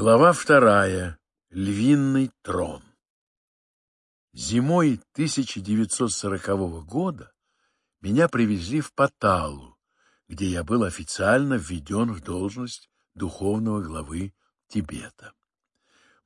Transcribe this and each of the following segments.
Глава вторая. Львиный трон. Зимой 1940 года меня привезли в Паталу, где я был официально введен в должность духовного главы Тибета.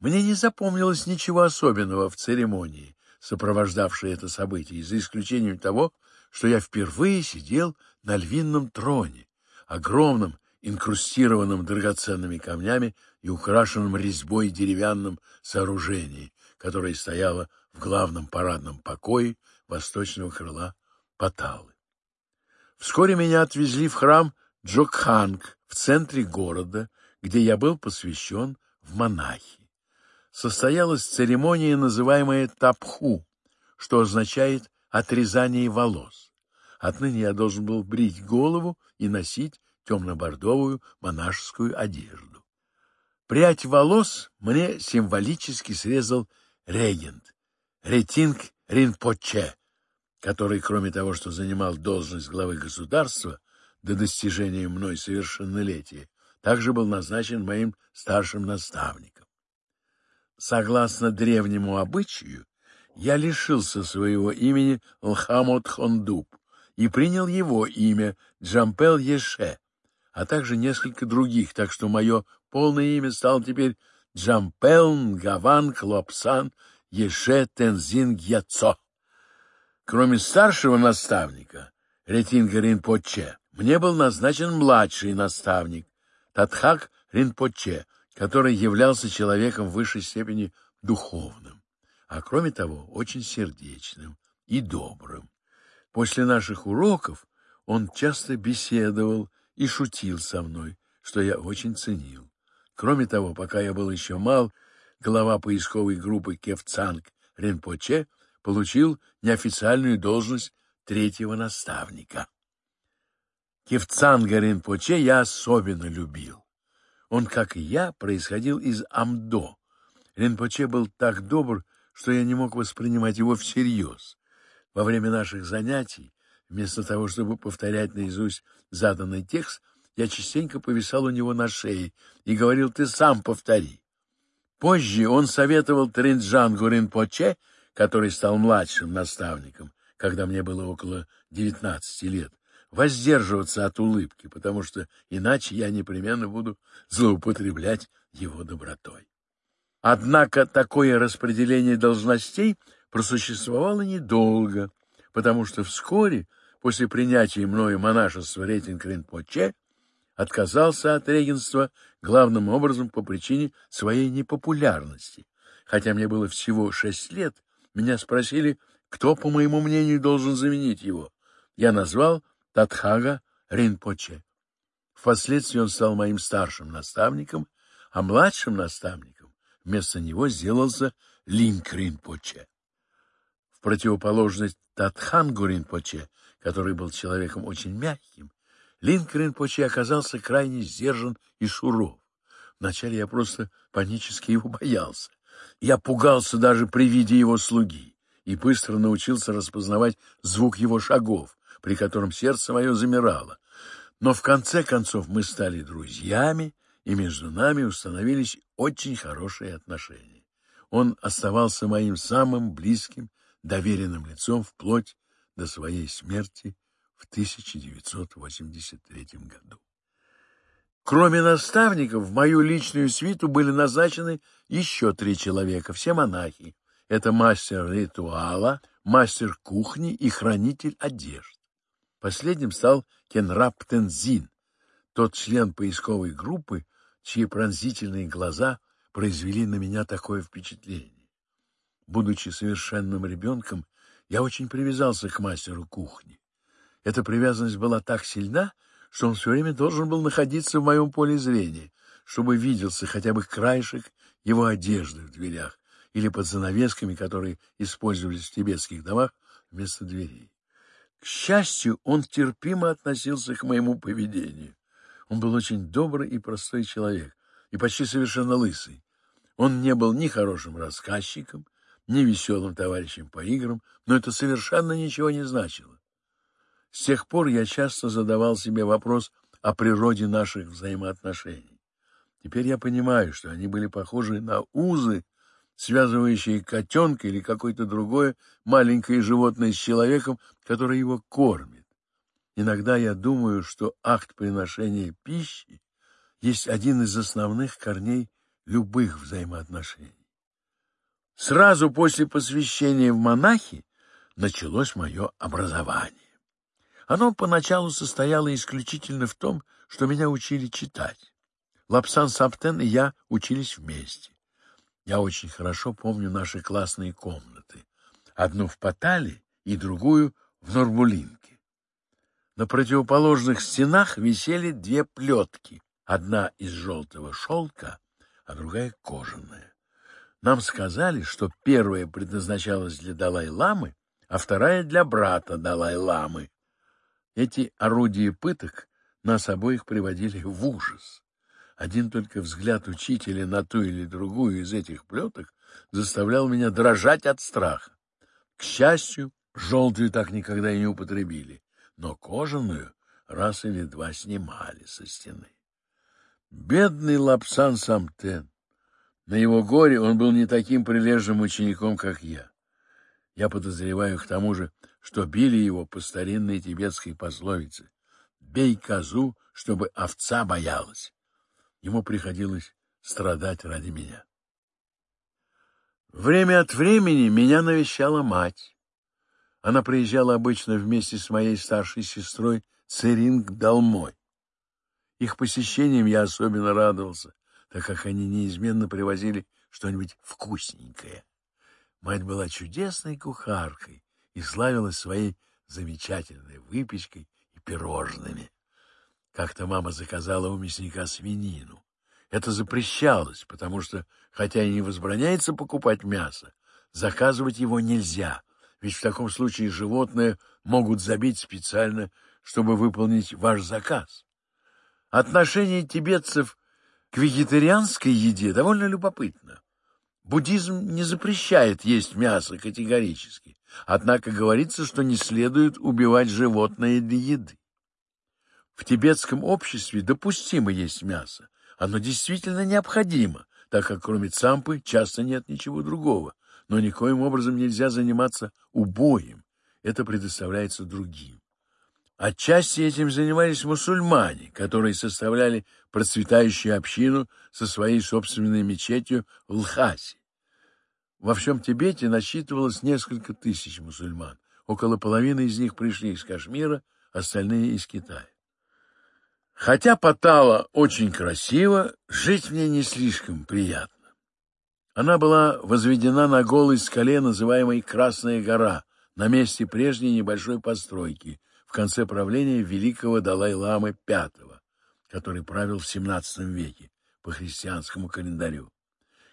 Мне не запомнилось ничего особенного в церемонии, сопровождавшей это событие, за исключением того, что я впервые сидел на львином троне, огромном инкрустированным драгоценными камнями и украшенным резьбой деревянном сооружении, которое стояло в главном парадном покое восточного крыла Паталы. Вскоре меня отвезли в храм Джокханг в центре города, где я был посвящен в монахи. Состоялась церемония, называемая Тапху, что означает «отрезание волос». Отныне я должен был брить голову и носить темно-бордовую монашескую одежду. Прядь волос мне символически срезал регент, ретинг Ринпоче, который, кроме того, что занимал должность главы государства до достижения мной совершеннолетия, также был назначен моим старшим наставником. Согласно древнему обычаю, я лишился своего имени Лхамот Хондуб и принял его имя Джампел Еше, а также несколько других, так что мое полное имя стало теперь Джампелн Гаван Клопсан Еше Тензин Гьяцо. Кроме старшего наставника, Ретинга Ринпоче, мне был назначен младший наставник, Татхак Ринпоче, который являлся человеком в высшей степени духовным, а кроме того очень сердечным и добрым. После наших уроков он часто беседовал и шутил со мной, что я очень ценил. Кроме того, пока я был еще мал, глава поисковой группы Кевцанг Ренпоче получил неофициальную должность третьего наставника. Кевцанга Ренпоче я особенно любил. Он, как и я, происходил из Амдо. Ренпоче был так добр, что я не мог воспринимать его всерьез. Во время наших занятий, вместо того, чтобы повторять наизусть Заданный текст я частенько повисал у него на шее и говорил «ты сам повтори». Позже он советовал Тринджан Гуринпоче, который стал младшим наставником, когда мне было около 19 лет, воздерживаться от улыбки, потому что иначе я непременно буду злоупотреблять его добротой. Однако такое распределение должностей просуществовало недолго, потому что вскоре – После принятия мною монашества рейтинг Ринпоче отказался от регенства главным образом по причине своей непопулярности. Хотя мне было всего шесть лет, меня спросили, кто, по моему мнению, должен заменить его. Я назвал Татхага Ринпоче. Впоследствии он стал моим старшим наставником, а младшим наставником вместо него сделался Линк Ринпоче. В противоположность Татхангу Ринпоче который был человеком очень мягким, Линкрин почти оказался крайне сдержан и суров. Вначале я просто панически его боялся. Я пугался даже при виде его слуги и быстро научился распознавать звук его шагов, при котором сердце мое замирало. Но в конце концов мы стали друзьями, и между нами установились очень хорошие отношения. Он оставался моим самым близким, доверенным лицом вплоть до своей смерти в 1983 году. Кроме наставников, в мою личную свиту были назначены еще три человека, все монахи. Это мастер ритуала, мастер кухни и хранитель одежд. Последним стал Кенрап Тензин, тот член поисковой группы, чьи пронзительные глаза произвели на меня такое впечатление. Будучи совершенным ребенком, я очень привязался к мастеру кухни. Эта привязанность была так сильна, что он все время должен был находиться в моем поле зрения, чтобы виделся хотя бы краешек его одежды в дверях или под занавесками, которые использовались в тибетских домах вместо дверей. К счастью, он терпимо относился к моему поведению. Он был очень добрый и простой человек, и почти совершенно лысый. Он не был ни хорошим рассказчиком, невеселым товарищем по играм, но это совершенно ничего не значило. С тех пор я часто задавал себе вопрос о природе наших взаимоотношений. Теперь я понимаю, что они были похожи на узы, связывающие котенка или какое-то другое маленькое животное с человеком, который его кормит. Иногда я думаю, что акт приношения пищи есть один из основных корней любых взаимоотношений. Сразу после посвящения в монахи началось мое образование. Оно поначалу состояло исключительно в том, что меня учили читать. Лапсан Саптен и я учились вместе. Я очень хорошо помню наши классные комнаты. Одну в Патали и другую в Норбулинке. На противоположных стенах висели две плетки. Одна из желтого шелка, а другая кожаная. Нам сказали, что первая предназначалась для Далай-ламы, а вторая для брата Далай-ламы. Эти орудия пыток нас обоих приводили в ужас. Один только взгляд учителя на ту или другую из этих плеток заставлял меня дрожать от страха. К счастью, желтую так никогда и не употребили, но кожаную раз или два снимали со стены. Бедный Лапсан Самтен! На его горе он был не таким прилежным учеником, как я. Я подозреваю к тому же, что били его по старинной тибетской пословице «бей козу, чтобы овца боялась». Ему приходилось страдать ради меня. Время от времени меня навещала мать. Она приезжала обычно вместе с моей старшей сестрой Церинг Долмой. Их посещением я особенно радовался, так как они неизменно привозили что-нибудь вкусненькое. Мать была чудесной кухаркой и славилась своей замечательной выпечкой и пирожными. Как-то мама заказала у мясника свинину. Это запрещалось, потому что, хотя и не возбраняется покупать мясо, заказывать его нельзя, ведь в таком случае животные могут забить специально, чтобы выполнить ваш заказ. Отношение тибетцев к вегетарианской еде довольно любопытно. Буддизм не запрещает есть мясо категорически, однако говорится, что не следует убивать животное для еды. В тибетском обществе допустимо есть мясо, оно действительно необходимо, так как кроме цампы часто нет ничего другого, но никоим образом нельзя заниматься убоем, это предоставляется другим. Отчасти этим занимались мусульмане, которые составляли процветающую общину со своей собственной мечетью в Лхасе. Во всем Тибете насчитывалось несколько тысяч мусульман. Около половины из них пришли из Кашмира, остальные — из Китая. Хотя Патала очень красиво, жить мне не слишком приятно. Она была возведена на голой скале, называемой Красная гора, на месте прежней небольшой постройки — конце правления великого Далай-ламы V, который правил в XVII веке по христианскому календарю.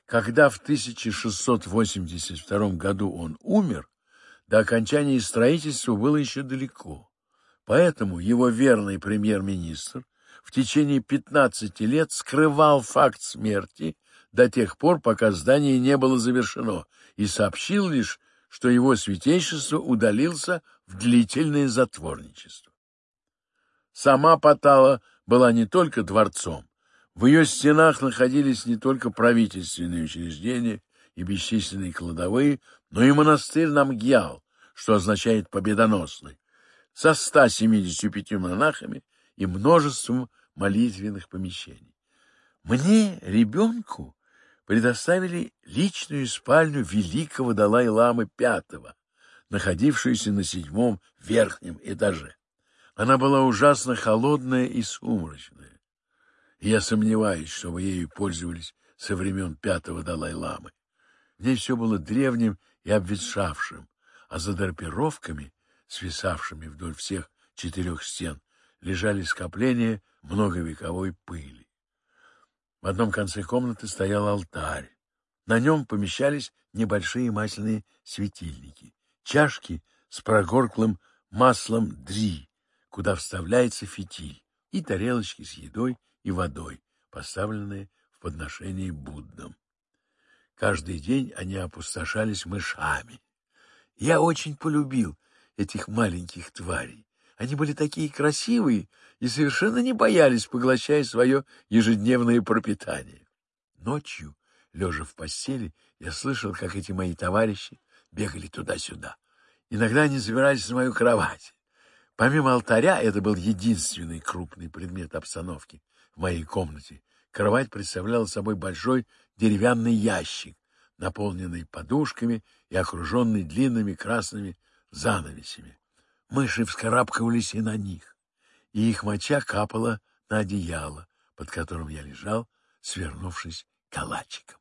Когда в 1682 году он умер, до окончания строительства было еще далеко. Поэтому его верный премьер-министр в течение 15 лет скрывал факт смерти до тех пор, пока здание не было завершено, и сообщил лишь, что его святейшество удалился в длительное затворничество. Сама Патала была не только дворцом, в ее стенах находились не только правительственные учреждения и бесчисленные кладовые, но и монастырь Намгьял, что означает «победоносный», со 175 монахами и множеством молитвенных помещений. Мне, ребенку, предоставили личную спальню великого Далай-ламы V, находившуюся на седьмом верхнем этаже. Она была ужасно холодная и сумрачная. Я сомневаюсь, чтобы ею пользовались со времен пятого Далай-ламы. В ней все было древним и обветшавшим, а за драпировками, свисавшими вдоль всех четырех стен, лежали скопления многовековой пыли. В одном конце комнаты стоял алтарь. На нем помещались небольшие масляные светильники, чашки с прогорклым маслом дри, куда вставляется фитиль, и тарелочки с едой и водой, поставленные в подношении Буддам. Каждый день они опустошались мышами. Я очень полюбил этих маленьких тварей. Они были такие красивые и совершенно не боялись, поглощая свое ежедневное пропитание. Ночью, лежа в постели, я слышал, как эти мои товарищи бегали туда-сюда. Иногда они забирались на мою кровать. Помимо алтаря, это был единственный крупный предмет обстановки в моей комнате. Кровать представляла собой большой деревянный ящик, наполненный подушками и окруженный длинными красными занавесями. Мыши вскарабкивались и на них, и их моча капала на одеяло, под которым я лежал, свернувшись калачиком.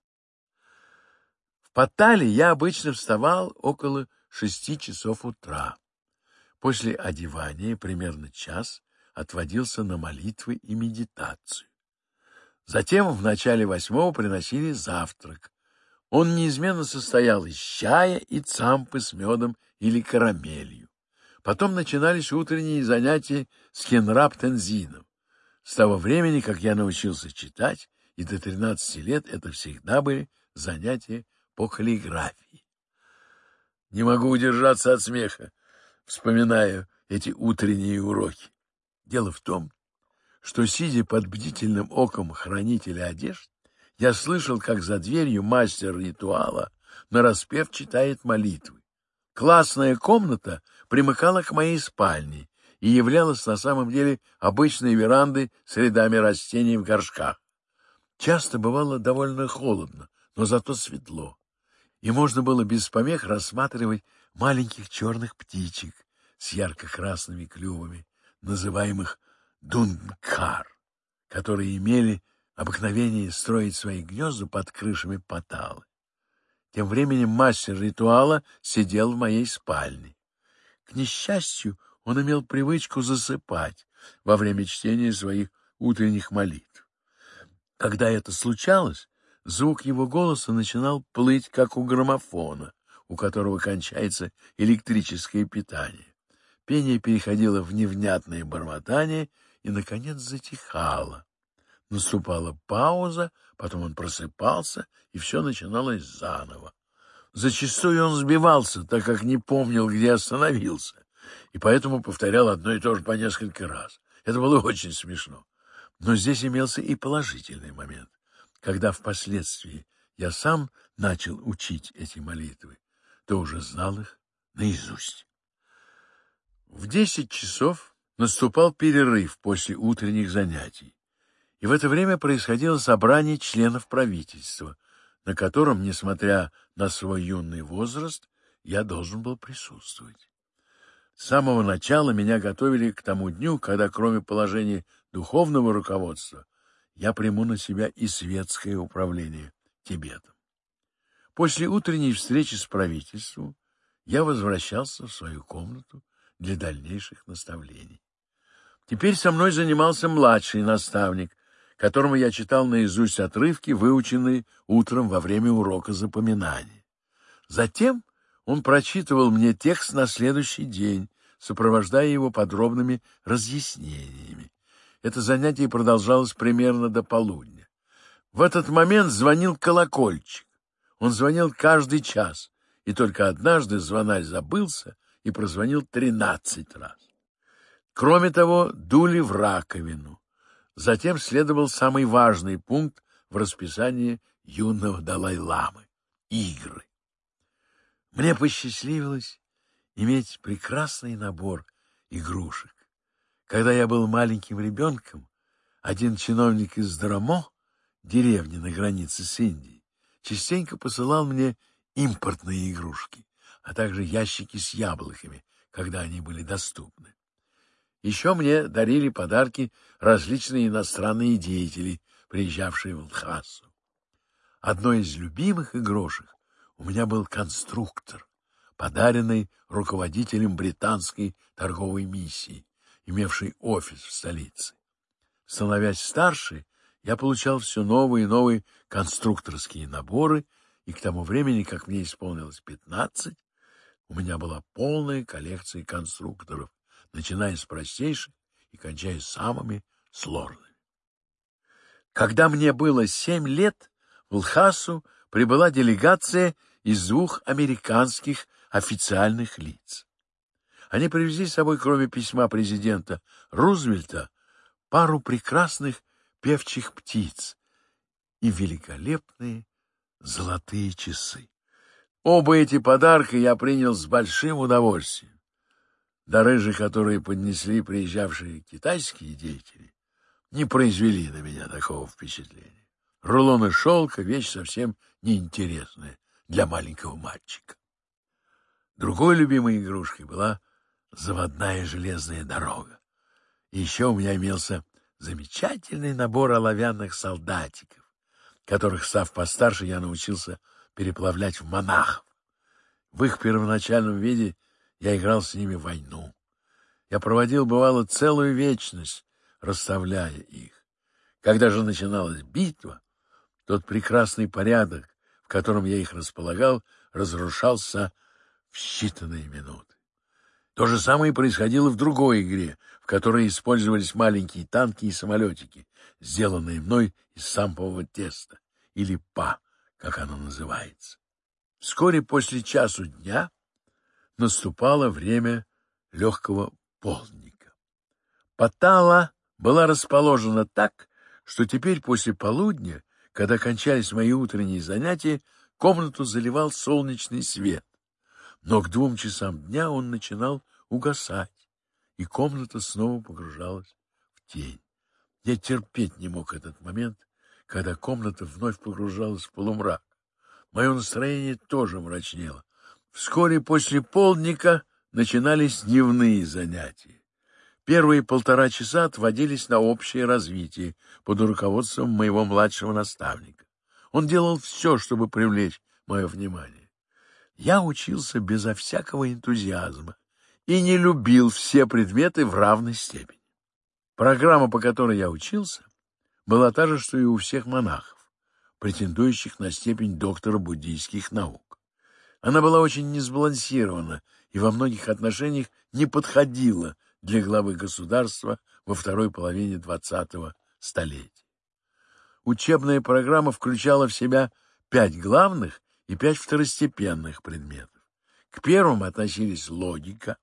В Паттале я обычно вставал около шести часов утра. После одевания примерно час отводился на молитвы и медитацию. Затем в начале восьмого приносили завтрак. Он неизменно состоял из чая и цампы с медом или карамелью. Потом начинались утренние занятия с Кенрап-Тензином. С того времени, как я научился читать, и до 13 лет это всегда были занятия по каллиграфии. Не могу удержаться от смеха, вспоминая эти утренние уроки. Дело в том, что, сидя под бдительным оком хранителя одежд, я слышал, как за дверью мастер ритуала нараспев читает молитвы. Классная комната — примыкала к моей спальне и являлась на самом деле обычной верандой с рядами растений в горшках. Часто бывало довольно холодно, но зато светло, и можно было без помех рассматривать маленьких черных птичек с ярко-красными клювами, называемых дункар, которые имели обыкновение строить свои гнезда под крышами поталы. Тем временем мастер ритуала сидел в моей спальне. К несчастью, он имел привычку засыпать во время чтения своих утренних молитв. Когда это случалось, звук его голоса начинал плыть, как у граммофона, у которого кончается электрическое питание. Пение переходило в невнятное бормотание и, наконец, затихало. Наступала пауза, потом он просыпался, и все начиналось заново. Зачастую он сбивался, так как не помнил, где остановился, и поэтому повторял одно и то же по несколько раз. Это было очень смешно. Но здесь имелся и положительный момент, когда впоследствии я сам начал учить эти молитвы, то уже знал их наизусть. В десять часов наступал перерыв после утренних занятий, и в это время происходило собрание членов правительства — на котором, несмотря на свой юный возраст, я должен был присутствовать. С самого начала меня готовили к тому дню, когда кроме положений духовного руководства я приму на себя и светское управление Тибетом. После утренней встречи с правительством я возвращался в свою комнату для дальнейших наставлений. Теперь со мной занимался младший наставник, которому я читал наизусть отрывки, выученные утром во время урока запоминания. Затем он прочитывал мне текст на следующий день, сопровождая его подробными разъяснениями. Это занятие продолжалось примерно до полудня. В этот момент звонил колокольчик. Он звонил каждый час, и только однажды звонарь забылся и прозвонил тринадцать раз. Кроме того, дули в раковину. Затем следовал самый важный пункт в расписании юного Далай-ламы — игры. Мне посчастливилось иметь прекрасный набор игрушек. Когда я был маленьким ребенком, один чиновник из Драмо, деревни на границе с Индией, частенько посылал мне импортные игрушки, а также ящики с яблоками, когда они были доступны. Еще мне дарили подарки различные иностранные деятели, приезжавшие в Лхасу. Одной из любимых игрушек у меня был конструктор, подаренный руководителем британской торговой миссии, имевшей офис в столице. Становясь старше, я получал все новые и новые конструкторские наборы, и к тому времени, как мне исполнилось пятнадцать, у меня была полная коллекция конструкторов, начиная с простейших и кончая самыми сложными. Когда мне было семь лет, в Лхасу прибыла делегация из двух американских официальных лиц. Они привезли с собой, кроме письма президента Рузвельта, пару прекрасных певчих птиц и великолепные золотые часы. Оба эти подарка я принял с большим удовольствием дорыжи, которые поднесли приезжавшие китайские деятели, не произвели на меня такого впечатления. Рулоны шелка — вещь совсем неинтересная для маленького мальчика. Другой любимой игрушкой была заводная железная дорога. Еще у меня имелся замечательный набор оловянных солдатиков, которых, став постарше, я научился переплавлять в монахов. В их первоначальном виде — я играл с ними войну. Я проводил, бывало, целую вечность, расставляя их. Когда же начиналась битва, тот прекрасный порядок, в котором я их располагал, разрушался в считанные минуты. То же самое происходило в другой игре, в которой использовались маленькие танки и самолетики, сделанные мной из сампового теста, или па, как оно называется. Вскоре после часу дня наступало время легкого полдника. Потала была расположена так, что теперь после полудня, когда кончались мои утренние занятия, комнату заливал солнечный свет. Но к двум часам дня он начинал угасать, и комната снова погружалась в тень. Я терпеть не мог этот момент, когда комната вновь погружалась в полумрак. Мое настроение тоже мрачнело. Вскоре после полдника начинались дневные занятия. Первые полтора часа отводились на общее развитие под руководством моего младшего наставника. Он делал все, чтобы привлечь мое внимание. Я учился безо всякого энтузиазма и не любил все предметы в равной степени. Программа, по которой я учился, была та же, что и у всех монахов, претендующих на степень доктора буддийских наук. Она была очень несбалансирована и во многих отношениях не подходила для главы государства во второй половине XX столетия. Учебная программа включала в себя пять главных и пять второстепенных предметов. К первым относились логика,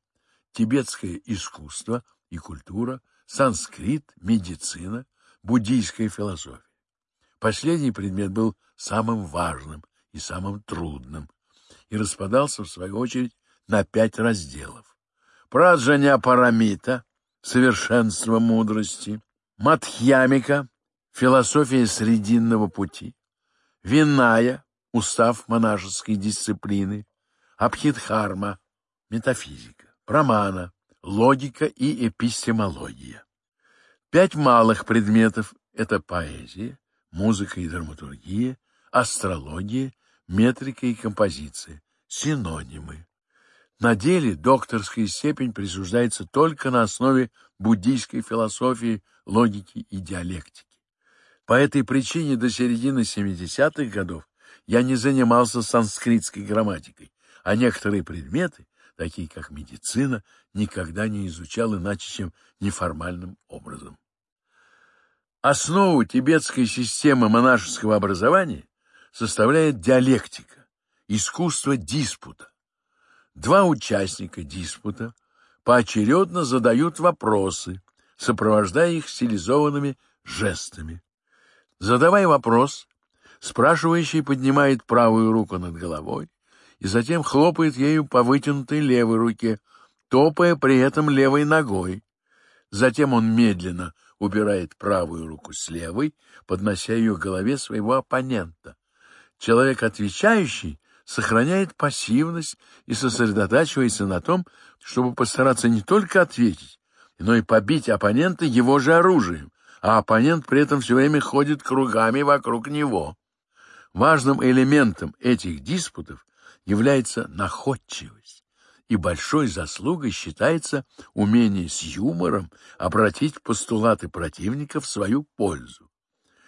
тибетское искусство и культура, санскрит, медицина, буддийская философия. Последний предмет был самым важным и самым трудным, и распадался, в свою очередь, на пять разделов. Праджаня Парамита, совершенство мудрости, Матхьямика, философия срединного пути, Виная, устав монашеской дисциплины, Абхидхарма, метафизика, Прамана, логика и эпистемология. Пять малых предметов — это поэзия, музыка и драматургия, астрология, метрика и композиции, синонимы. На деле докторская степень присуждается только на основе буддийской философии, логики и диалектики. По этой причине до середины 70-х годов я не занимался санскритской грамматикой, а некоторые предметы, такие как медицина, никогда не изучал иначе, чем неформальным образом. Основу тибетской системы монашеского образования составляет диалектика, искусство диспута. Два участника диспута поочередно задают вопросы, сопровождая их стилизованными жестами. Задавая вопрос, спрашивающий поднимает правую руку над головой и затем хлопает ею по вытянутой левой руке, топая при этом левой ногой. Затем он медленно убирает правую руку с левой, поднося ее к голове своего оппонента человек, отвечающий, сохраняет пассивность и сосредотачивается на том, чтобы постараться не только ответить, но и побить оппонента его же оружием, а оппонент при этом все время ходит кругами вокруг него. Важным элементом этих диспутов является находчивость, и большой заслугой считается умение с юмором обратить постулаты противника в свою пользу.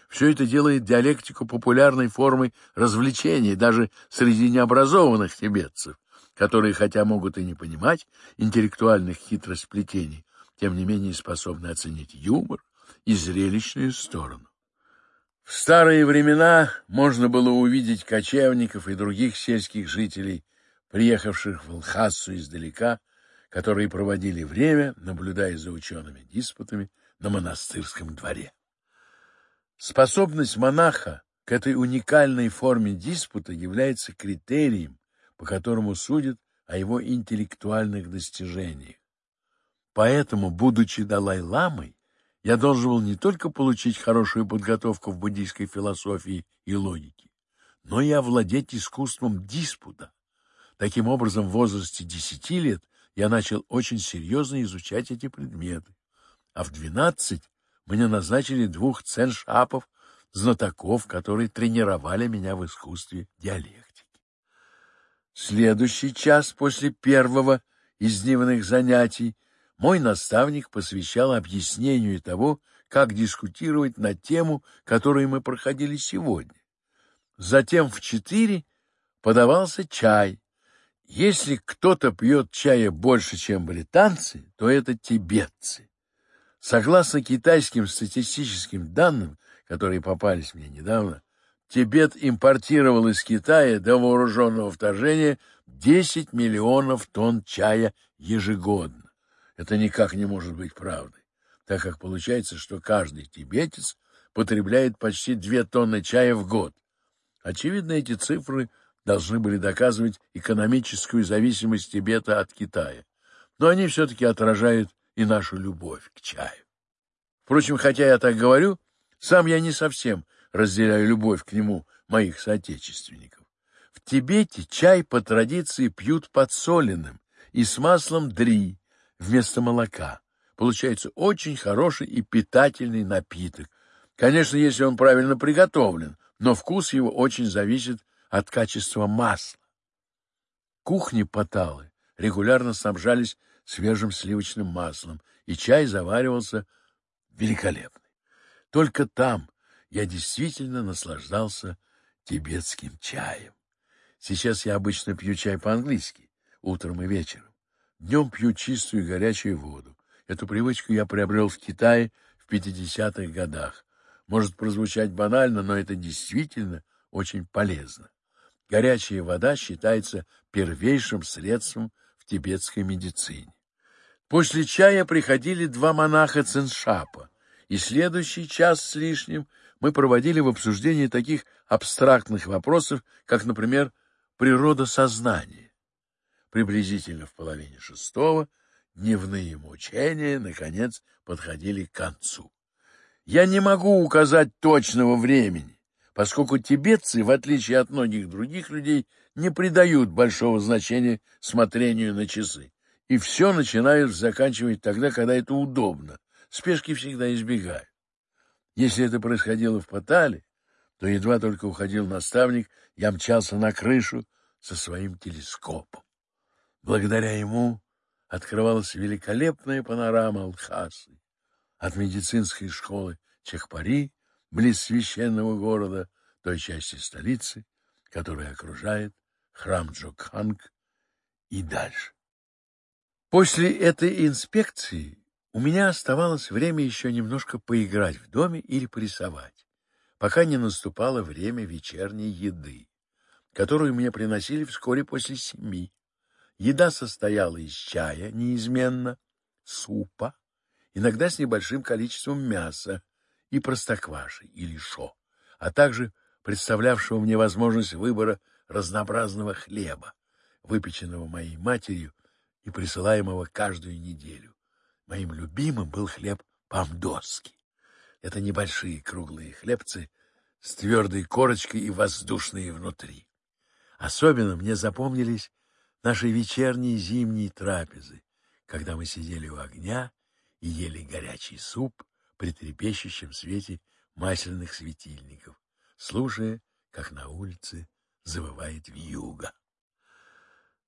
Все это делает диалектику популярной формой развлечений даже среди необразованных тибетцев, которые, хотя могут и не понимать интеллектуальных хитросплетений, тем не менее способны оценить юмор и зрелищную сторону. В старые времена можно было увидеть кочевников и других сельских жителей, приехавших в Лхасу издалека, которые проводили время, наблюдая за учеными-диспутами на монастырском дворе. Способность монаха к этой уникальной форме диспута является критерием, по которому судят о его интеллектуальных достижениях. Поэтому, будучи Далай-ламой, я должен был не только получить хорошую подготовку в буддийской философии и логике, но и овладеть искусством диспута. Таким образом, в возрасте 10 лет я начал очень серьезно изучать эти предметы, а в 12 мне назначили двух ценшапов, знатоков, которые тренировали меня в искусстве диалектики. Следующий час после первого из дневных занятий мой наставник посвящал объяснению того, как дискутировать на тему, которую мы проходили сегодня. Затем в четыре подавался чай. Если кто-то пьет чая больше, чем британцы, то это тибетцы. Согласно китайским статистическим данным, которые попались мне недавно, Тибет импортировал из Китая до вооруженного вторжения 10 миллионов тонн чая ежегодно. Это никак не может быть правдой, так как получается, что каждый тибетец потребляет почти 2 тонны чая в год. Очевидно, эти цифры должны были доказывать экономическую зависимость Тибета от Китая, но они все-таки отражают и нашу любовь к чаю. Впрочем, хотя я так говорю, сам я не совсем разделяю любовь к нему моих соотечественников. В Тибете чай по традиции пьют подсоленным и с маслом дри вместо молока. Получается очень хороший и питательный напиток. Конечно, если он правильно приготовлен, но вкус его очень зависит от качества масла. Кухни Паталы регулярно снабжались свежим сливочным маслом, и чай заваривался великолепный. Только там я действительно наслаждался тибетским чаем. Сейчас я обычно пью чай по-английски, утром и вечером. Днем пью чистую горячую воду. Эту привычку я приобрел в Китае в 50-х годах. Может прозвучать банально, но это действительно очень полезно. Горячая вода считается первейшим средством в тибетской медицине. После чая приходили два монаха-циншапа, и следующий час с лишним мы проводили в обсуждении таких абстрактных вопросов, как, например, природа сознания. Приблизительно в половине шестого дневные мучения, наконец, подходили к концу. Я не могу указать точного времени, поскольку тибетцы, в отличие от многих других людей, не придают большого значения смотрению на часы и все начинаешь заканчивать тогда, когда это удобно. Спешки всегда избегай. Если это происходило в Патале, то едва только уходил наставник, я мчался на крышу со своим телескопом. Благодаря ему открывалась великолепная панорама Алхасы от медицинской школы Чехпари близ священного города, той части столицы, которая окружает храм Джокханг и дальше. После этой инспекции у меня оставалось время еще немножко поиграть в доме или порисовать, пока не наступало время вечерней еды, которую мне приносили вскоре после семи. Еда состояла из чая, неизменно, супа, иногда с небольшим количеством мяса и простокваши или шо, а также представлявшего мне возможность выбора разнообразного хлеба, выпеченного моей матерью и присылаемого каждую неделю. Моим любимым был хлеб помдоски. Это небольшие круглые хлебцы с твердой корочкой и воздушные внутри. Особенно мне запомнились наши вечерние зимние трапезы, когда мы сидели у огня и ели горячий суп при трепещущем свете масляных светильников, слушая, как на улице завывает вьюга.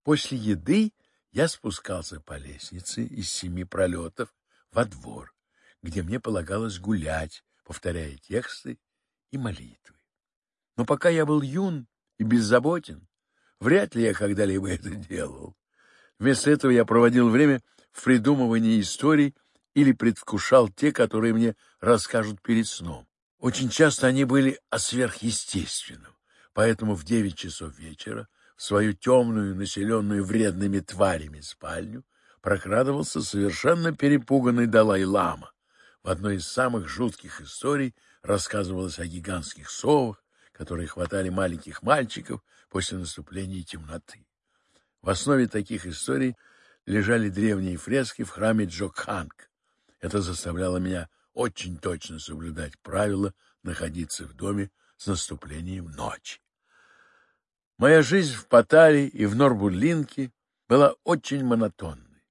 После еды я спускался по лестнице из семи пролетов во двор, где мне полагалось гулять, повторяя тексты и молитвы. Но пока я был юн и беззаботен, вряд ли я когда-либо это делал. Вместо этого я проводил время в придумывании историй или предвкушал те, которые мне расскажут перед сном. Очень часто они были о сверхъестественном, поэтому в девять часов вечера — свою темную, населенную вредными тварями спальню, прокрадывался совершенно перепуганный Далай-Лама. В одной из самых жутких историй рассказывалось о гигантских совах, которые хватали маленьких мальчиков после наступления темноты. В основе таких историй лежали древние фрески в храме Джокханг. Это заставляло меня очень точно соблюдать правила находиться в доме с наступлением ночи. Моя жизнь в Патаре и в Норбурлинке была очень монотонной.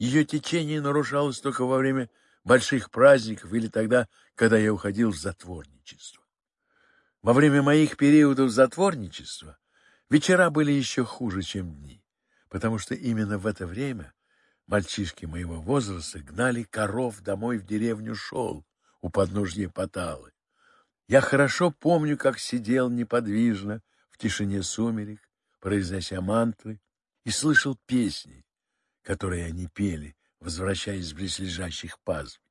Ее течение нарушалось только во время больших праздников или тогда, когда я уходил в затворничество. Во время моих периодов затворничества вечера были еще хуже, чем дни, потому что именно в это время мальчишки моего возраста гнали коров домой в деревню Шол у подножья Паталы. Я хорошо помню, как сидел неподвижно, в тишине сумерек, произнося мантры, и слышал песни, которые они пели, возвращаясь в близлежащих пазбий.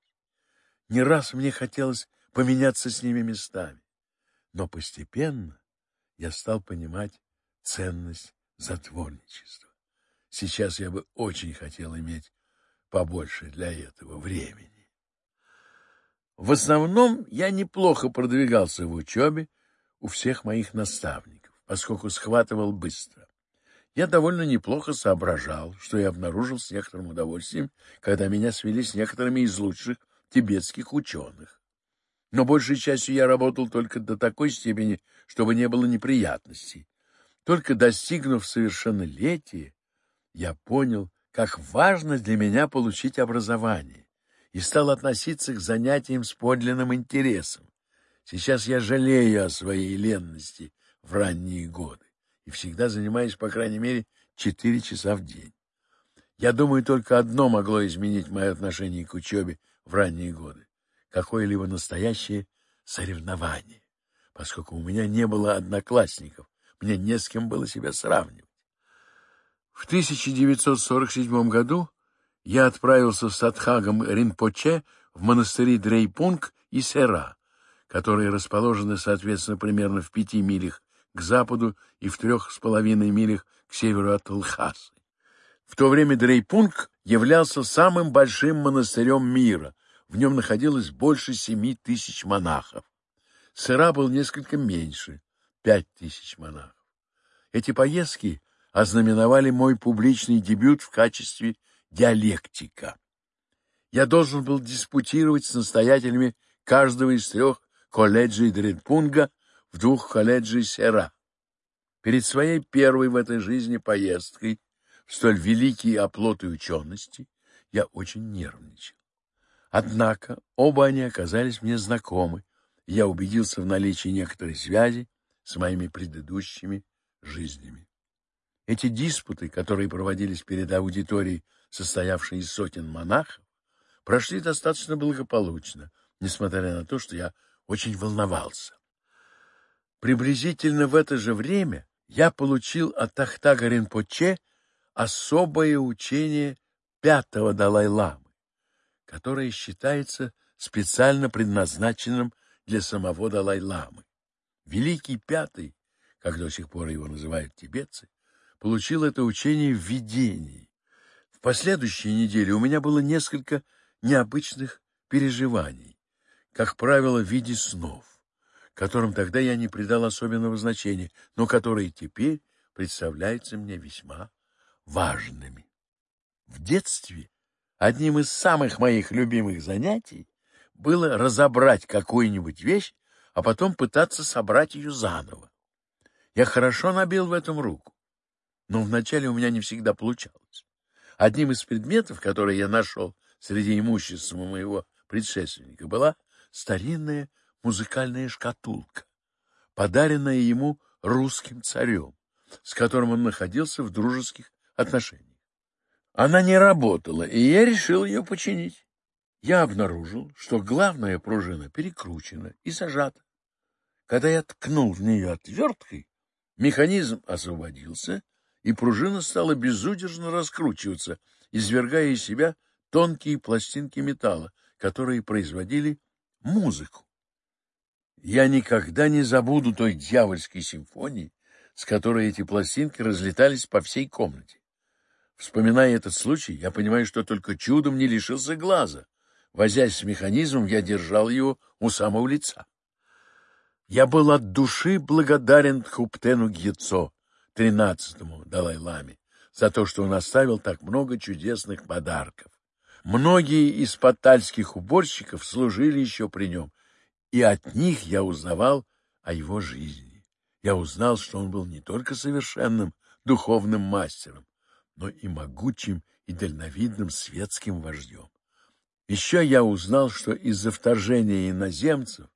Не раз мне хотелось поменяться с ними местами, но постепенно я стал понимать ценность затворничества. Сейчас я бы очень хотел иметь побольше для этого времени. В основном я неплохо продвигался в учебе у всех моих наставников поскольку схватывал быстро. Я довольно неплохо соображал, что я обнаружил с некоторым удовольствием, когда меня свели с некоторыми из лучших тибетских ученых. Но большей частью я работал только до такой степени, чтобы не было неприятностей. Только достигнув совершеннолетия, я понял, как важно для меня получить образование и стал относиться к занятиям с подлинным интересом. Сейчас я жалею о своей ленности в ранние годы и всегда занимаюсь, по крайней мере, четыре часа в день. Я думаю, только одно могло изменить мое отношение к учебе в ранние годы — какое-либо настоящее соревнование, поскольку у меня не было одноклассников, мне не с кем было себя сравнивать. В 1947 году я отправился с Садхагом Ринпоче в монастыри Дрейпунг и Сера, которые расположены, соответственно, примерно в пяти милях к западу и в трех с половиной милях к северу от Лхасы. В то время Дрейпунг являлся самым большим монастырем мира. В нем находилось больше семи тысяч монахов. Сыра был несколько меньше — пять тысяч монахов. Эти поездки ознаменовали мой публичный дебют в качестве диалектика. Я должен был диспутировать с настоятелями каждого из трех колледжей Дрейпунга в двух колледжей Сера. Перед своей первой в этой жизни поездкой в столь великие оплоты учености я очень нервничал. Однако оба они оказались мне знакомы, и я убедился в наличии некоторой связи с моими предыдущими жизнями. Эти диспуты, которые проводились перед аудиторией, состоявшей из сотен монахов, прошли достаточно благополучно, несмотря на то, что я очень волновался. Приблизительно в это же время я получил от Тахта Гаринпоче особое учение пятого Далай-ламы, которое считается специально предназначенным для самого Далай-ламы. Великий Пятый, как до сих пор его называют тибетцы, получил это учение в видении. В последующие недели у меня было несколько необычных переживаний, как правило, в виде снов которым тогда я не придал особенного значения, но которые теперь представляются мне весьма важными. В детстве одним из самых моих любимых занятий было разобрать какую-нибудь вещь, а потом пытаться собрать ее заново. Я хорошо набил в этом руку, но вначале у меня не всегда получалось. Одним из предметов, которые я нашел среди имущества моего предшественника, была старинная музыкальная шкатулка, подаренная ему русским царем, с которым он находился в дружеских отношениях. Она не работала, и я решил ее починить. Я обнаружил, что главная пружина перекручена и зажата. Когда я ткнул в нее отверткой, механизм освободился, и пружина стала безудержно раскручиваться, извергая из себя тонкие пластинки металла, которые производили музыку. Я никогда не забуду той дьявольской симфонии, с которой эти пластинки разлетались по всей комнате. Вспоминая этот случай, я понимаю, что только чудом не лишился глаза. Возясь с механизмом, я держал его у самого лица. Я был от души благодарен Тхуптену Гьецо, тринадцатому Далай-Ламе, за то, что он оставил так много чудесных подарков. Многие из патальских уборщиков служили еще при нем, и от них я узнавал о его жизни. Я узнал, что он был не только совершенным духовным мастером, но и могучим и дальновидным светским вождем. Еще я узнал, что из-за вторжения иноземцев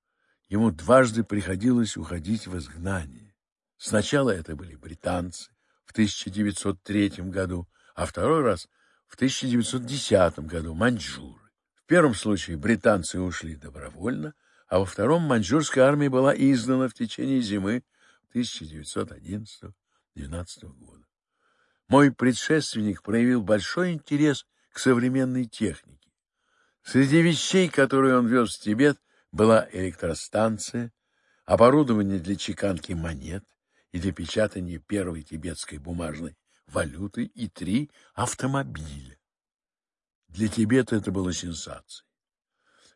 ему дважды приходилось уходить в изгнание. Сначала это были британцы в 1903 году, а второй раз в 1910 году маньчжуры. В первом случае британцы ушли добровольно – а во втором маньчжурская армии была изгнана в течение зимы 1911-12 года. Мой предшественник проявил большой интерес к современной технике. Среди вещей, которые он вез в Тибет, была электростанция, оборудование для чеканки монет и для печатания первой тибетской бумажной валюты и три автомобиля. Для Тибета это было сенсацией.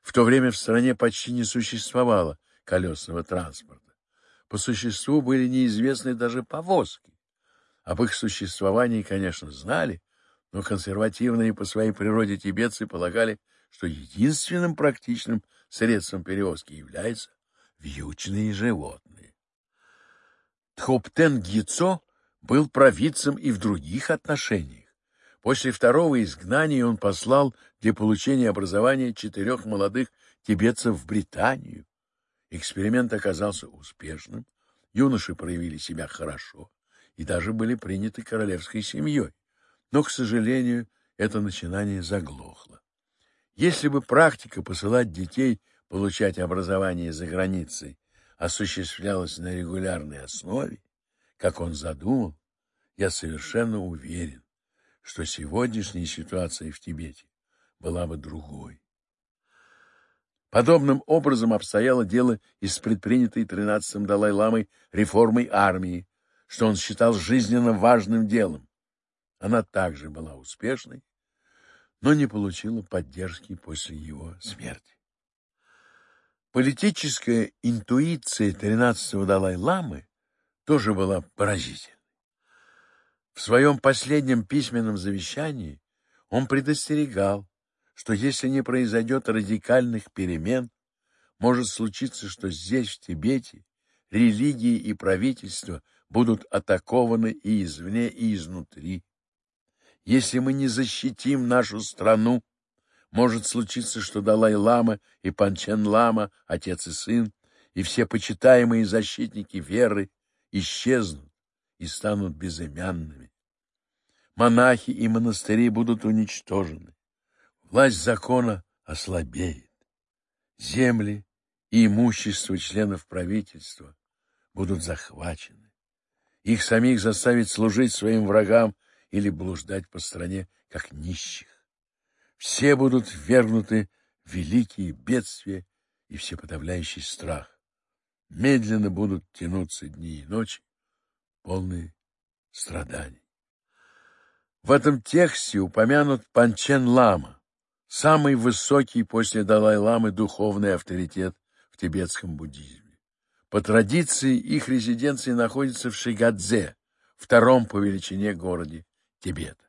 В то время в стране почти не существовало колесного транспорта. По существу были неизвестны даже повозки. Об их существовании, конечно, знали, но консервативные по своей природе тибетцы полагали, что единственным практичным средством перевозки являются вьючные животные. Тхоптен Гицо был провидцем и в других отношениях. После второго изгнания он послал для получения образования четырех молодых тибетцев в Британию. Эксперимент оказался успешным, юноши проявили себя хорошо и даже были приняты королевской семьей. Но, к сожалению, это начинание заглохло. Если бы практика посылать детей получать образование за границей осуществлялась на регулярной основе, как он задумал, я совершенно уверен, что сегодняшняя ситуация в Тибете была бы другой. Подобным образом обстояло дело и с предпринятой 13-м Далай-ламой реформой армии, что он считал жизненно важным делом. Она также была успешной, но не получила поддержки после его смерти. Политическая интуиция 13-го Далай-ламы тоже была поразительной. В своем последнем письменном завещании он предостерегал, что если не произойдет радикальных перемен, может случиться, что здесь, в Тибете, религии и правительство будут атакованы и извне, и изнутри. Если мы не защитим нашу страну, может случиться, что Далай-лама и Панчен-лама, отец и сын, и все почитаемые защитники веры исчезнут и станут безымянными монахи и монастыри будут уничтожены, власть закона ослабеет, земли и имущество членов правительства будут захвачены, их самих заставить служить своим врагам или блуждать по стране, как нищих. Все будут ввергнуты в великие бедствия и всеподавляющий страх. Медленно будут тянуться дни и ночи, полные страданий. В этом тексте упомянут Панчен Лама, самый высокий после Далай-Ламы духовный авторитет в тибетском буддизме. По традиции их резиденция находится в Шигадзе, втором по величине городе Тибета.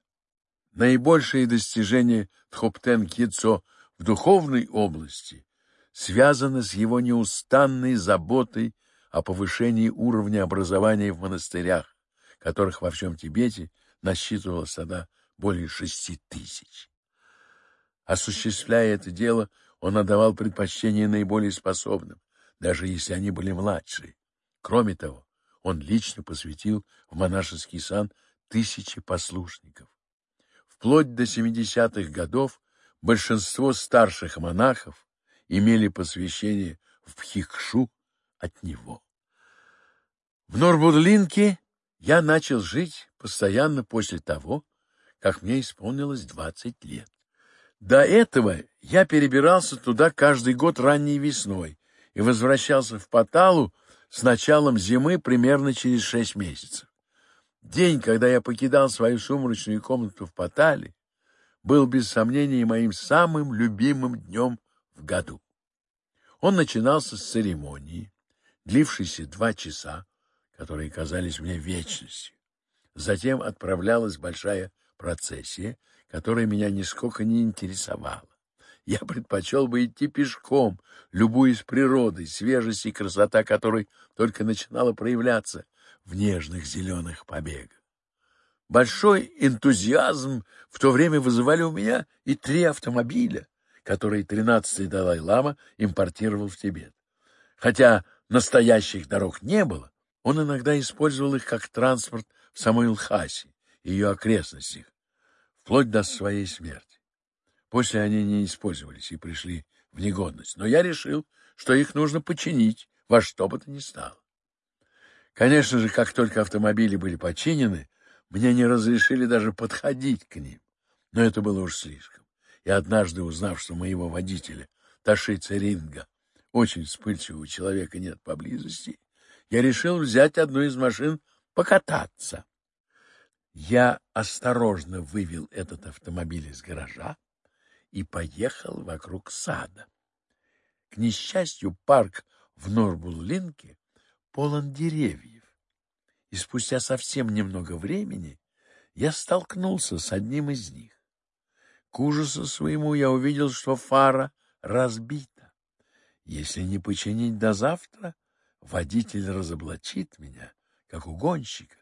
Наибольшие достижения Тхоптен Кицо в духовной области связаны с его неустанной заботой о повышении уровня образования в монастырях, которых во всем Тибете насчитывало тогда более шести тысяч. Осуществляя это дело, он отдавал предпочтение наиболее способным, даже если они были младшие. Кроме того, он лично посвятил в монашеский сан тысячи послушников. Вплоть до 70-х годов большинство старших монахов имели посвящение в Пхикшу от него. В Норбурлинке я начал жить, постоянно после того, как мне исполнилось 20 лет. До этого я перебирался туда каждый год ранней весной и возвращался в Паталу с началом зимы примерно через шесть месяцев. День, когда я покидал свою сумрачную комнату в Патале, был без сомнения моим самым любимым днем в году. Он начинался с церемонии, длившейся два часа, которые казались мне вечностью. Затем отправлялась большая процессия, которая меня нисколько не интересовала. Я предпочел бы идти пешком, любуясь природой, свежесть и красота которой только начинала проявляться в нежных зеленых побегах. Большой энтузиазм в то время вызывали у меня и три автомобиля, которые тринадцатый Далай-Лама импортировал в Тибет. Хотя настоящих дорог не было, он иногда использовал их как транспорт в самой Лхасе и ее окрестностях, вплоть до своей смерти. После они не использовались и пришли в негодность, но я решил, что их нужно починить во что бы то ни стало. Конечно же, как только автомобили были починены, мне не разрешили даже подходить к ним, но это было уж слишком. И однажды, узнав, что моего водителя, Таши Церинга, очень вспыльчивого человека нет поблизости, я решил взять одну из машин покататься. Я осторожно вывел этот автомобиль из гаража и поехал вокруг сада. К несчастью, парк в Норбуллинке полон деревьев, и спустя совсем немного времени я столкнулся с одним из них. К ужасу своему я увидел, что фара разбита. Если не починить до завтра, водитель разоблачит меня, как угонщика,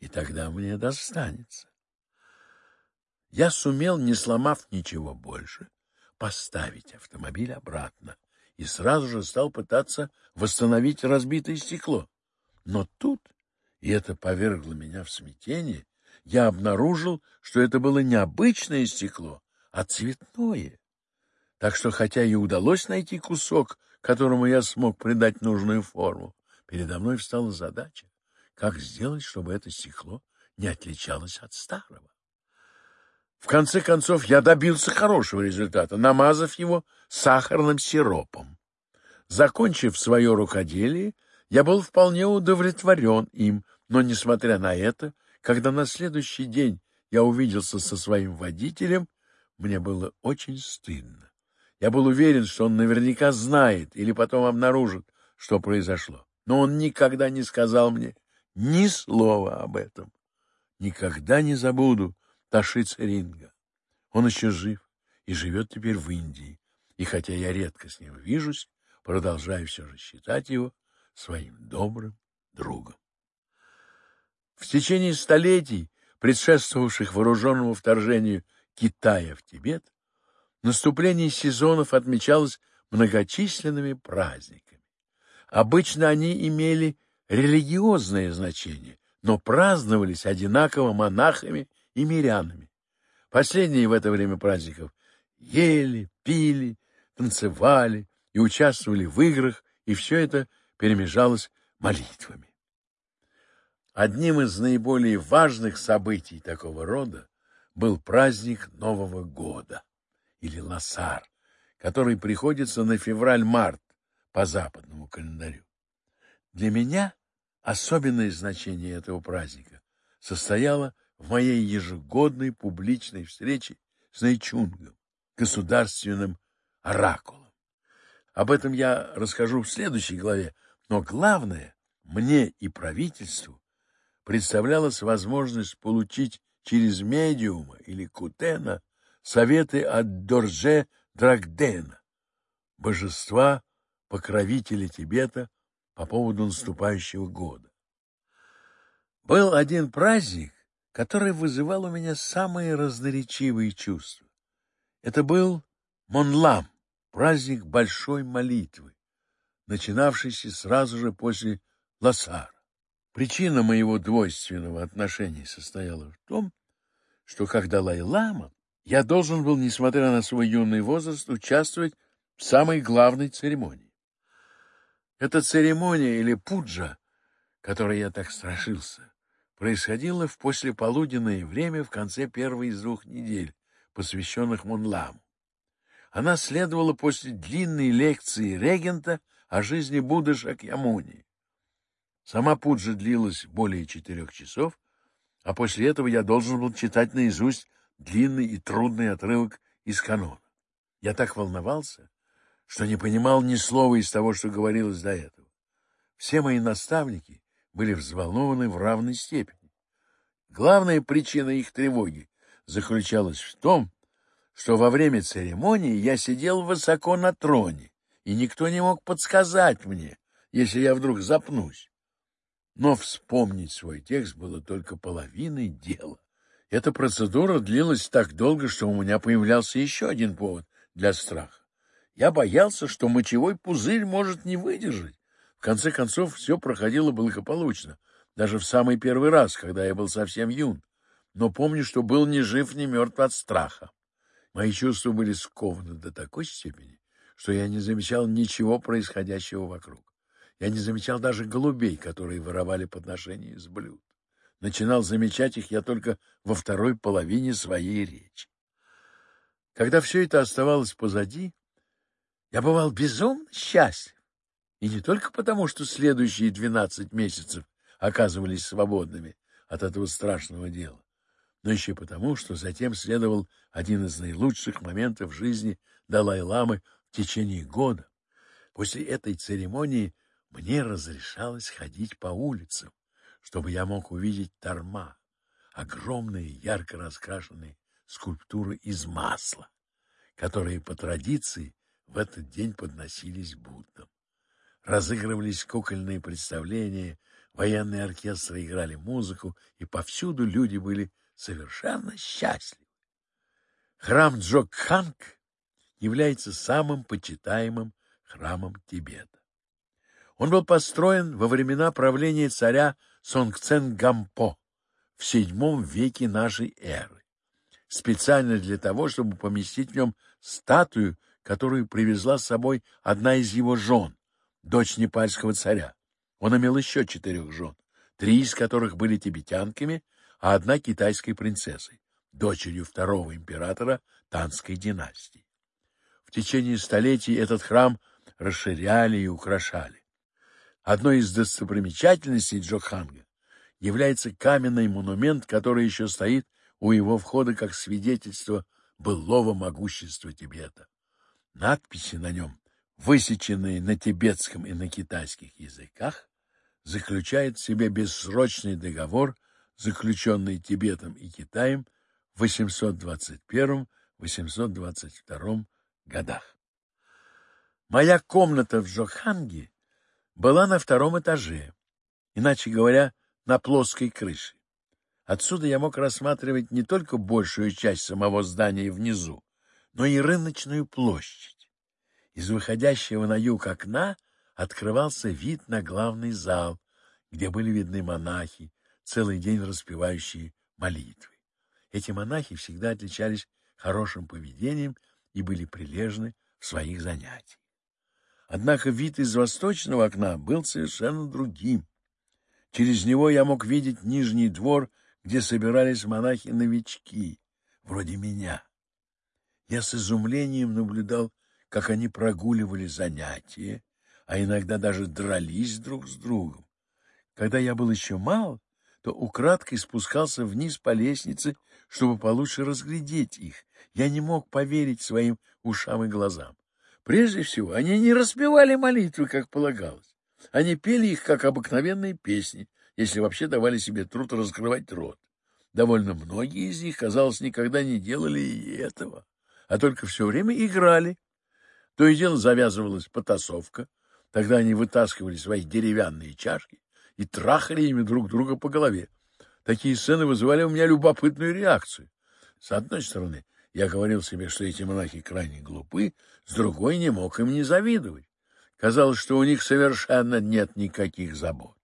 и тогда мне достанется. Я сумел, не сломав ничего больше, поставить автомобиль обратно и сразу же стал пытаться восстановить разбитое стекло. Но тут, и это повергло меня в смятение, я обнаружил, что это было не обычное стекло, а цветное. Так что, хотя и удалось найти кусок которому я смог придать нужную форму. Передо мной встала задача, как сделать, чтобы это стекло не отличалось от старого. В конце концов, я добился хорошего результата, намазав его сахарным сиропом. Закончив свое рукоделие, я был вполне удовлетворен им, но, несмотря на это, когда на следующий день я увиделся со своим водителем, мне было очень стыдно. Я был уверен, что он наверняка знает или потом обнаружит, что произошло. Но он никогда не сказал мне ни слова об этом. Никогда не забуду Ташица Ринга. Он еще жив и живет теперь в Индии. И хотя я редко с ним вижусь, продолжаю все же считать его своим добрым другом. В течение столетий, предшествовавших вооруженному вторжению Китая в Тибет, Наступление сезонов отмечалось многочисленными праздниками. Обычно они имели религиозное значение, но праздновались одинаково монахами и мирянами. Последние в это время праздников ели, пили, танцевали и участвовали в играх, и все это перемежалось молитвами. Одним из наиболее важных событий такого рода был праздник Нового года или лосар, который приходится на февраль-март по западному календарю. Для меня особенное значение этого праздника состояло в моей ежегодной публичной встрече с Найчунгом, государственным оракулом. Об этом я расскажу в следующей главе, но главное, мне и правительству представлялась возможность получить через медиума или кутена советы от Дорже Драгдена, божества, покровителя Тибета по поводу наступающего года. Был один праздник, который вызывал у меня самые разноречивые чувства. Это был Монлам, праздник большой молитвы, начинавшийся сразу же после Лосара. Причина моего двойственного отношения состояла в том, что когда Лайлама я должен был, несмотря на свой юный возраст, участвовать в самой главной церемонии. Эта церемония или пуджа, которой я так страшился, происходила в послеполуденное время в конце первой из двух недель, посвященных Мунламу. Она следовала после длинной лекции регента о жизни Будды Шакьямуни. Сама пуджа длилась более четырех часов, а после этого я должен был читать наизусть длинный и трудный отрывок из канона. Я так волновался, что не понимал ни слова из того, что говорилось до этого. Все мои наставники были взволнованы в равной степени. Главная причина их тревоги заключалась в том, что во время церемонии я сидел высоко на троне, и никто не мог подсказать мне, если я вдруг запнусь. Но вспомнить свой текст было только половиной дела. Эта процедура длилась так долго, что у меня появлялся еще один повод для страха. Я боялся, что мочевой пузырь может не выдержать. В конце концов, все проходило благополучно, даже в самый первый раз, когда я был совсем юн. Но помню, что был ни жив, ни мертв от страха. Мои чувства были скованы до такой степени, что я не замечал ничего происходящего вокруг. Я не замечал даже голубей, которые воровали подношения из блюд начинал замечать их я только во второй половине своей речи. Когда все это оставалось позади, я бывал безумно счастлив. И не только потому, что следующие двенадцать месяцев оказывались свободными от этого страшного дела, но еще потому, что затем следовал один из наилучших моментов жизни Далай-ламы в течение года. После этой церемонии мне разрешалось ходить по улицам чтобы я мог увидеть торма, огромные ярко раскрашенные скульптуры из масла, которые по традиции в этот день подносились Буддам. Разыгрывались кукольные представления, военные оркестры играли музыку, и повсюду люди были совершенно счастливы. Храм Джокханг является самым почитаемым храмом Тибета. Он был построен во времена правления царя Сонгцен Гампо в VII веке нашей эры, специально для того, чтобы поместить в нем статую, которую привезла с собой одна из его жен, дочь непальского царя. Он имел еще четырех жен, три из которых были тибетянками, а одна китайской принцессой, дочерью второго императора Танской династии. В течение столетий этот храм расширяли и украшали. Одной из достопримечательностей Джокханга является каменный монумент, который еще стоит у его входа как свидетельство былого могущества Тибета. Надписи на нем, высеченные на тибетском и на китайских языках, заключают в себе бессрочный договор, заключенный Тибетом и Китаем в 821-822 годах. Моя комната в Джокханге была на втором этаже, иначе говоря, на плоской крыше. Отсюда я мог рассматривать не только большую часть самого здания внизу, но и рыночную площадь. Из выходящего на юг окна открывался вид на главный зал, где были видны монахи, целый день распевающие молитвы. Эти монахи всегда отличались хорошим поведением и были прилежны в своих занятиях. Однако вид из восточного окна был совершенно другим. Через него я мог видеть нижний двор, где собирались монахи-новички, вроде меня. Я с изумлением наблюдал, как они прогуливали занятия, а иногда даже дрались друг с другом. Когда я был еще мал, то украдкой спускался вниз по лестнице, чтобы получше разглядеть их. Я не мог поверить своим ушам и глазам. Прежде всего, они не распевали молитвы, как полагалось. Они пели их, как обыкновенные песни, если вообще давали себе труд раскрывать рот. Довольно многие из них, казалось, никогда не делали и этого, а только все время играли. То и дело завязывалась потасовка, тогда они вытаскивали свои деревянные чашки и трахали ими друг друга по голове. Такие сцены вызывали у меня любопытную реакцию. С одной стороны, я говорил себе, что эти монахи крайне глупы, с другой не мог им не завидовать. Казалось, что у них совершенно нет никаких забот.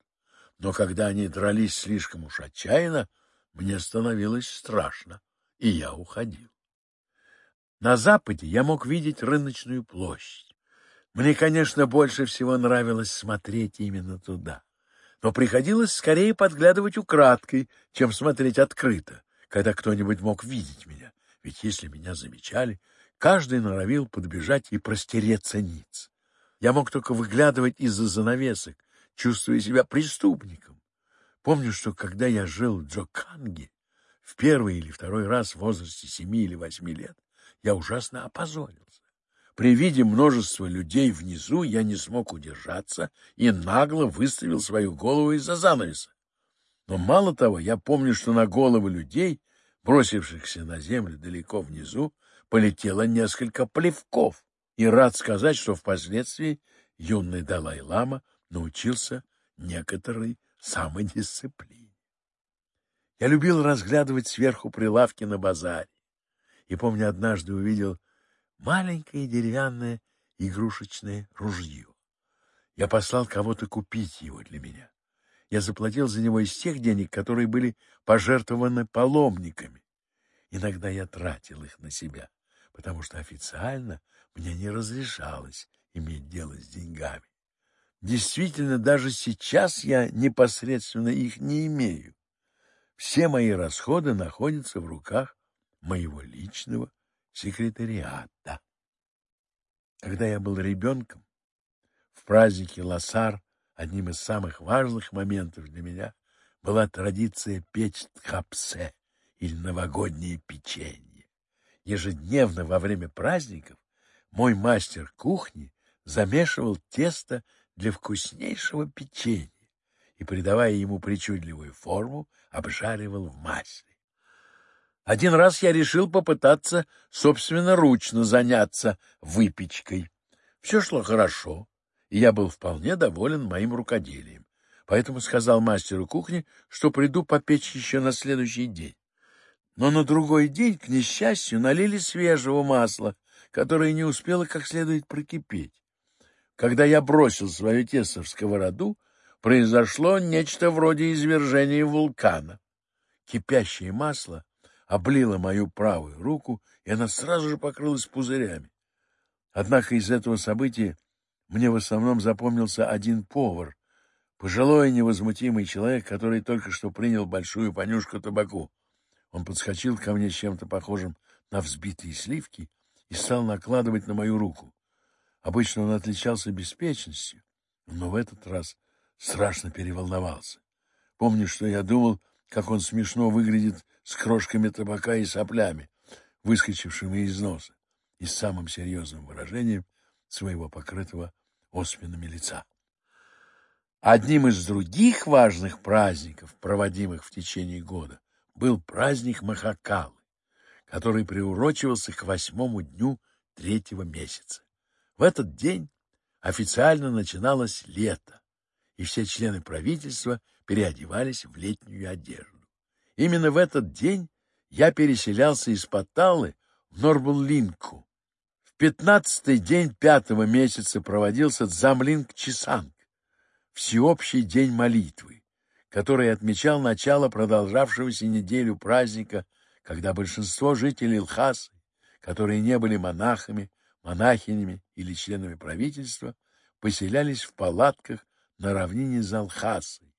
Но когда они дрались слишком уж отчаянно, мне становилось страшно, и я уходил. На западе я мог видеть рыночную площадь. Мне, конечно, больше всего нравилось смотреть именно туда. Но приходилось скорее подглядывать украдкой, чем смотреть открыто, когда кто-нибудь мог видеть меня. Ведь если меня замечали, каждый норовил подбежать и простереться ниц. Я мог только выглядывать из-за занавесок, чувствуя себя преступником. Помню, что когда я жил в Джоканге, в первый или второй раз в возрасте семи или восьми лет, я ужасно опозорился. При виде множества людей внизу я не смог удержаться и нагло выставил свою голову из-за занавеса. Но мало того, я помню, что на головы людей — бросившихся на землю далеко внизу, полетело несколько плевков, и рад сказать, что впоследствии юный Далай-лама научился некоторой самодисциплине. Я любил разглядывать сверху прилавки на базаре, и, помню, однажды увидел маленькое деревянное игрушечное ружье. Я послал кого-то купить его для меня. Я заплатил за него из тех денег, которые были пожертвованы паломниками. Иногда я тратил их на себя, потому что официально мне не разрешалось иметь дело с деньгами. Действительно, даже сейчас я непосредственно их не имею. Все мои расходы находятся в руках моего личного секретариата. Когда я был ребенком, в празднике Лосар одним из самых важных моментов для меня была традиция печь ткапсе или новогоднее печенье. Ежедневно во время праздников мой мастер кухни замешивал тесто для вкуснейшего печенья и, придавая ему причудливую форму, обжаривал в масле. Один раз я решил попытаться собственноручно заняться выпечкой. Все шло хорошо, я был вполне доволен моим рукоделием, поэтому сказал мастеру кухни, что приду попечь еще на следующий день. Но на другой день, к несчастью, налили свежего масла, которое не успело как следует прокипеть. Когда я бросил свое тесто в сковороду, произошло нечто вроде извержения вулкана. Кипящее масло облило мою правую руку, и она сразу же покрылась пузырями. Однако из этого события мне в основном запомнился один повар, пожилой невозмутимый человек, который только что принял большую понюшку табаку. Он подскочил ко мне чем-то похожим на взбитые сливки и стал накладывать на мою руку. Обычно он отличался беспечностью, но в этот раз страшно переволновался. Помню, что я думал, как он смешно выглядит с крошками табака и соплями, выскочившими из носа, и с самым серьезным выражением своего покрытого оспинами лица. Одним из других важных праздников, проводимых в течение года, был праздник Махакалы, который приурочивался к восьмому дню третьего месяца. В этот день официально начиналось лето, и все члены правительства переодевались в летнюю одежду. Именно в этот день я переселялся из Патталы в Норбунлинку, пятнадцатый день пятого месяца проводился Замлинг Чесанг, всеобщий день молитвы, который отмечал начало продолжавшегося неделю праздника, когда большинство жителей Лхасы, которые не были монахами, монахинями или членами правительства, поселялись в палатках на равнине за Лхасой,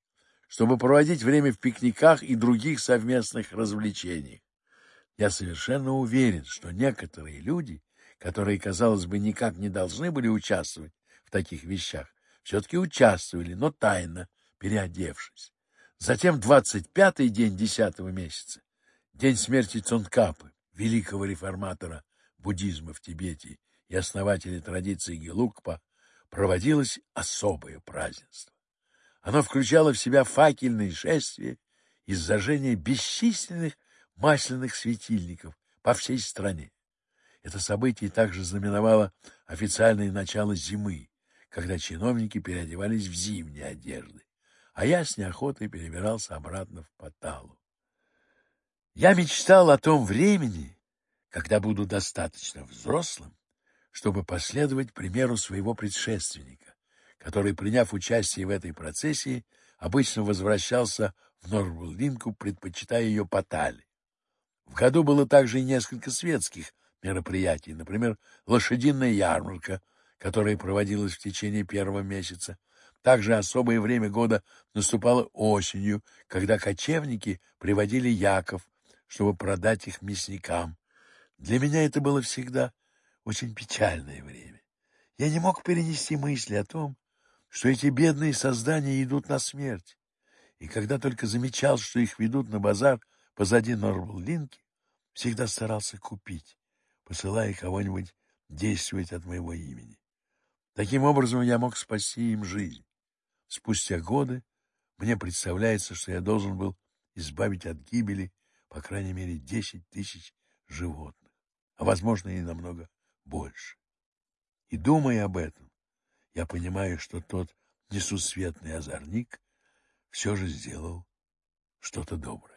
чтобы проводить время в пикниках и других совместных развлечениях. Я совершенно уверен, что некоторые люди которые, казалось бы, никак не должны были участвовать в таких вещах, все-таки участвовали, но тайно, переодевшись. Затем двадцать пятый день десятого месяца, день смерти Цонкапы, великого реформатора буддизма в Тибете и основателя традиции Гелукпа, проводилось особое празднество. Оно включало в себя факельные шествия и зажжение бесчисленных масляных светильников по всей стране. Это событие также знаменовало официальное начало зимы, когда чиновники переодевались в зимние одежды, а я с неохотой перебирался обратно в поталу. Я мечтал о том времени, когда буду достаточно взрослым, чтобы последовать примеру своего предшественника, который, приняв участие в этой процессии, обычно возвращался в Норвулинку, предпочитая ее Патали. В году было также и несколько светских – мероприятий, например, лошадиная ярмарка, которая проводилась в течение первого месяца. Также особое время года наступало осенью, когда кочевники приводили яков, чтобы продать их мясникам. Для меня это было всегда очень печальное время. Я не мог перенести мысли о том, что эти бедные создания идут на смерть. И когда только замечал, что их ведут на базар позади Норвелл-Линки, всегда старался купить посылая кого-нибудь действовать от моего имени. Таким образом, я мог спасти им жизнь. Спустя годы мне представляется, что я должен был избавить от гибели по крайней мере 10 тысяч животных, а, возможно, и намного больше. И думая об этом, я понимаю, что тот несусветный озорник все же сделал что-то доброе.